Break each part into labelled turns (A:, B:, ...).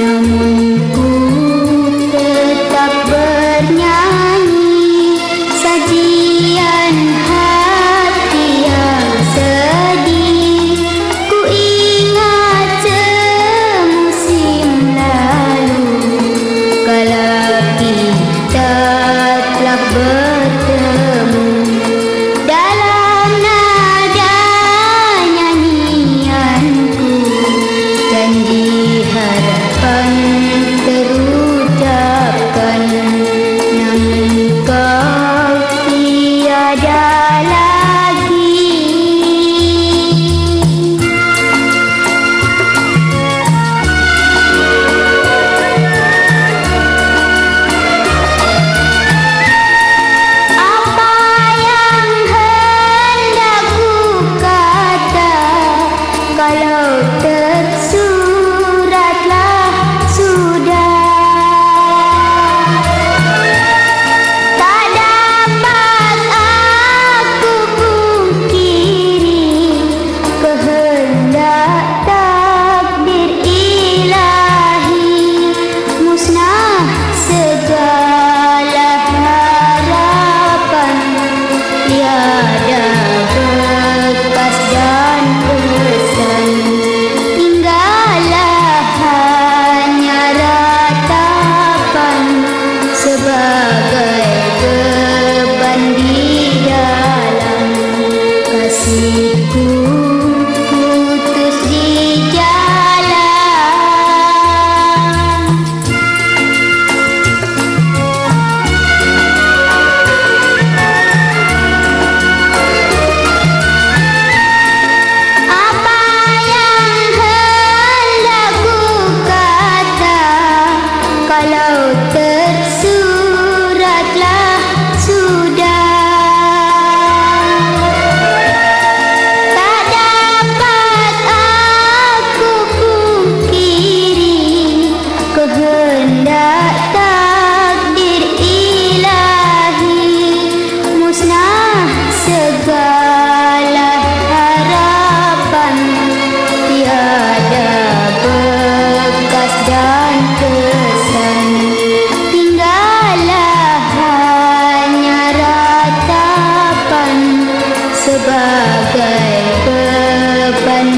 A: lòng của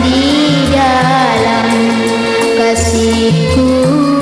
A: di dalam kasihku